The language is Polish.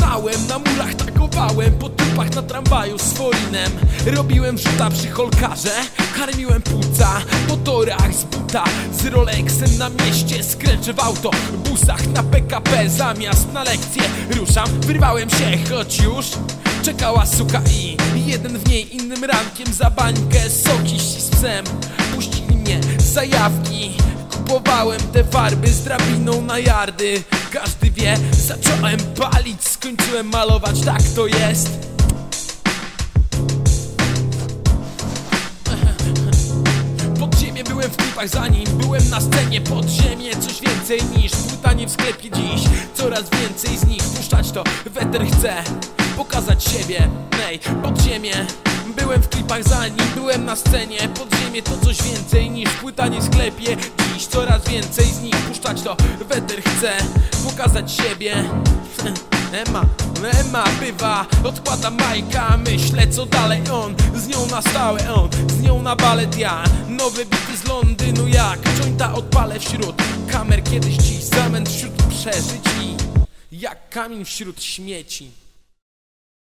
małem Na mulach takowałem, po typach na tramwaju z Forinem Robiłem rzuta przy holkarze Karmiłem płuca po torach z buta Z Rolexem na mieście skręczę w auto. Busach na PKP zamiast na lekcję Ruszam, wyrwałem się, choć już Czekała suka i jeden w niej innym rankiem za bańkę Soki z psem. Puścili mnie zajawki Kupowałem te farby z drabiną na jardy. Każdy wie, zacząłem palić, skończyłem malować, tak to jest. Pod ziemię byłem w klipach zanim byłem na scenie. Pod ziemię coś więcej niż płytanie w sklepie. Dziś Coraz więcej z nich puszczać to weter chce Pokazać siebie, nej, pod ziemię Byłem w klipach zanim byłem na scenie. Pod ziemię to coś więcej niż płytanie w sklepie Dziś coraz więcej z nich puszczać to weter chce Pokazać siebie. Ema, Ema bywa, odkłada Majka Myślę co dalej on, z nią na stałe on Z nią na balet ja, nowe bity z Londynu jak Jointa odpalę wśród kamer. Kiedyś dziś zamęt wśród przeżyć i Jak kamień wśród śmieci